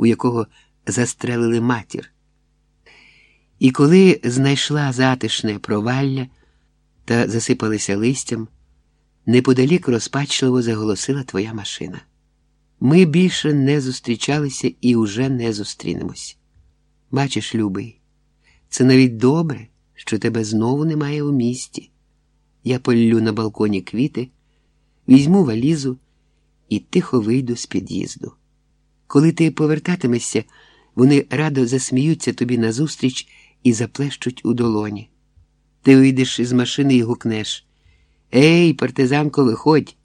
у якого застрелили матір. І коли знайшла затишне провалля та засипалися листям, неподалік розпачливо заголосила твоя машина. Ми більше не зустрічалися і уже не зустрінемось. Бачиш, любий, це навіть добре, що тебе знову немає у місті. Я поллю на балконі квіти, візьму валізу і тихо вийду з під'їзду. Коли ти повертатимешся, вони радо засміються тобі назустріч і заплещуть у долоні. Ти вийдеш із машини і гукнеш Ей, партизанко, виходь!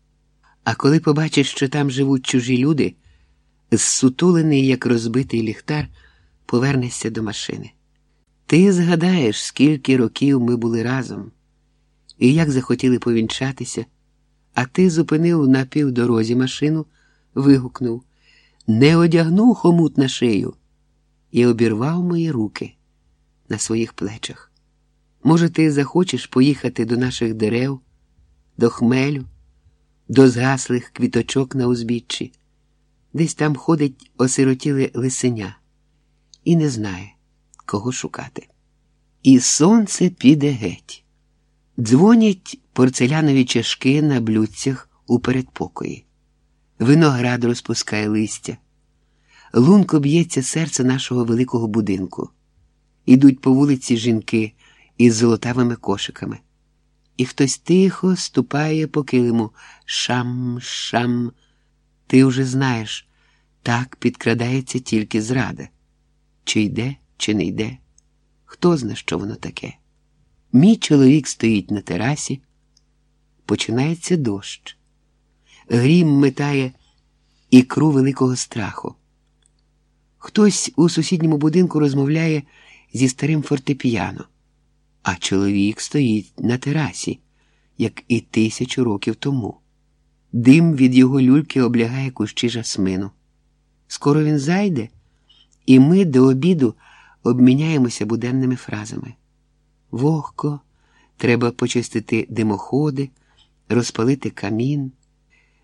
А коли побачиш, що там живуть чужі люди, зсутулений, як розбитий ліхтар, повернешся до машини. Ти згадаєш, скільки років ми були разом, і як захотіли повінчатися, а ти зупинив на півдорозі машину, вигукнув Не одягнув хомут на шию і обірвав мої руки на своїх плечах. Може, ти захочеш поїхати до наших дерев, до хмелю, до згаслих квіточок на узбіччі, десь там ходить осиротіле лисеня і не знає, кого шукати. І сонце піде геть. Дзвонять порцелянові чашки на блюдцях у передпокої. Виноград розпускає листя. Лунко б'ється серце нашого великого будинку. Ідуть по вулиці жінки із золотавими кошиками. І хтось тихо ступає по килиму шам, шам. Ти вже знаєш, так підкрадається тільки зрада. Чи йде, чи не йде, хто зна, що воно таке. Мій чоловік стоїть на терасі, починається дощ. Грім метає ікру великого страху. Хтось у сусідньому будинку розмовляє зі старим фортепіано, а чоловік стоїть на терасі, як і тисячу років тому. Дим від його люльки облягає кущі жасмину. Скоро він зайде, і ми до обіду обміняємося буденними фразами. Вогко, треба почистити димоходи, розпалити камін.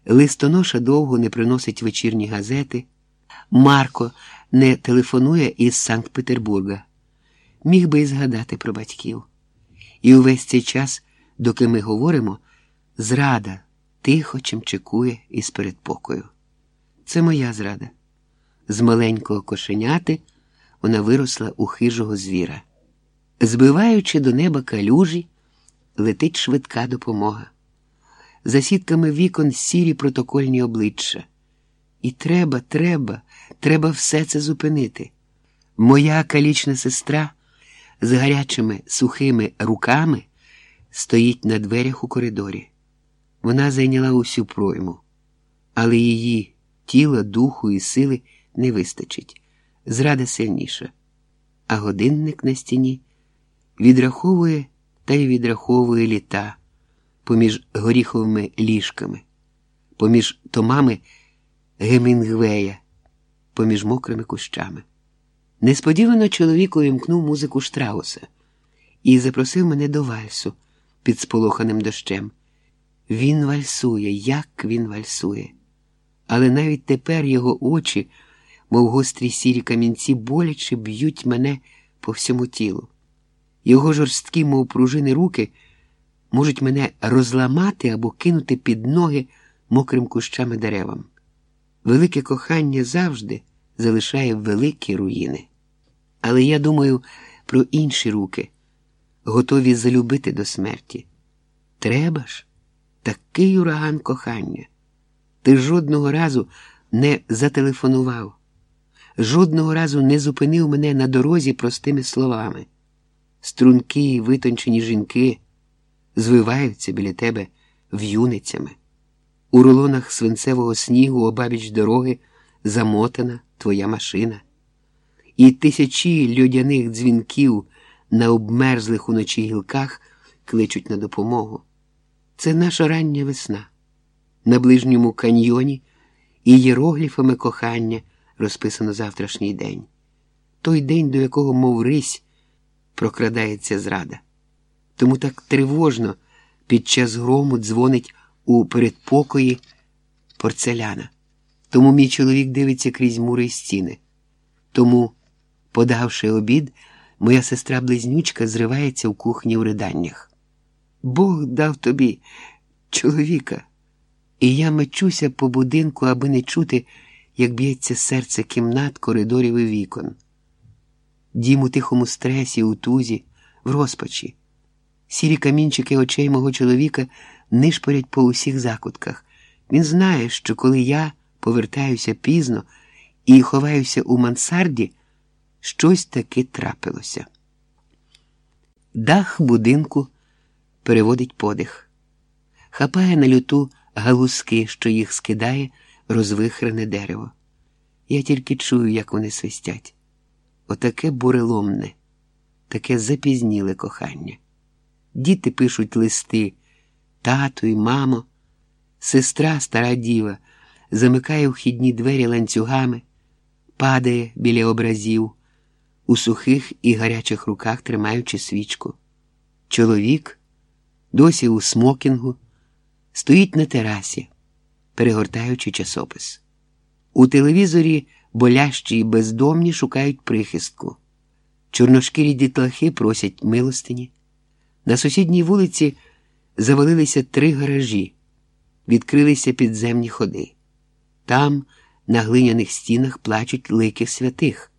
Листоноша довго не приносить вечірні газети. Марко не телефонує із Санкт Петербурга. Міг би і згадати про батьків. І увесь цей час, доки ми говоримо, зрада тихо чимчикує із передпокою. Це моя зрада. З маленького кошеняти вона виросла у хижого звіра. Збиваючи до неба калюжі, летить швидка допомога. За сітками вікон сірі протокольні обличчя. І треба, треба, треба все це зупинити. Моя калічна сестра з гарячими сухими руками стоїть на дверях у коридорі. Вона зайняла усю пройму, але її тіла, духу і сили не вистачить. Зрада сильніша. А годинник на стіні відраховує та й відраховує літа поміж горіховими ліжками, поміж томами Гемінгвея, поміж мокрими кущами. Несподівано чоловік увімкнув музику Штрауса і запросив мене до вальсу під сполоханим дощем. Він вальсує, як він вальсує. Але навіть тепер його очі, мов гострі сірі камінці, боляче б'ють мене по всьому тілу. Його жорсткі, мов пружини руки, можуть мене розламати або кинути під ноги мокрим кущами деревам. Велике кохання завжди залишає великі руїни. Але я думаю про інші руки, готові залюбити до смерті. Треба ж такий ураган кохання. Ти жодного разу не зателефонував, жодного разу не зупинив мене на дорозі простими словами. Струнки витончені жінки звиваються біля тебе в'юницями. У рулонах свинцевого снігу обабіч дороги замотана твоя машина, і тисячі льодяних дзвінків на обмерзлих уночі гілках кличуть на допомогу. Це наша рання весна. На ближньому каньйоні і єрогліфами кохання розписано завтрашній день, той день, до якого, мов рись, прокрадається зрада. Тому так тривожно під час грому дзвонить у передпокої порцеляна. Тому мій чоловік дивиться крізь мури й стіни. Тому, подавши обід, моя сестра близнючка зривається в кухні у риданнях. Бог дав тобі чоловіка, і я мечуся по будинку, аби не чути, як б'ється серце кімнат, коридорів і вікон. Дім у тихому стресі, у тузі, в розпачі. Сірі камінчики очей мого чоловіка нишпорять по усіх закутках. Він знає, що коли я повертаюся пізно і ховаюся у мансарді, щось таки трапилося. Дах будинку переводить подих, хапає на люту галузки, що їх скидає розвихрене дерево. Я тільки чую, як вони свистять. Отаке буреломне, таке запізніле кохання. Діти пишуть листи, тату і мамо, сестра, стара діва, замикає вхідні двері ланцюгами, падає біля образів, у сухих і гарячих руках тримаючи свічку. Чоловік, досі у смокінгу, стоїть на терасі, перегортаючи часопис. У телевізорі болящі і бездомні шукають прихистку. Чорношкірі дітлахи просять милостині. На сусідній вулиці завалилися три гаражі, відкрилися підземні ходи. Там, на глиняних стінах, плачуть лики святих.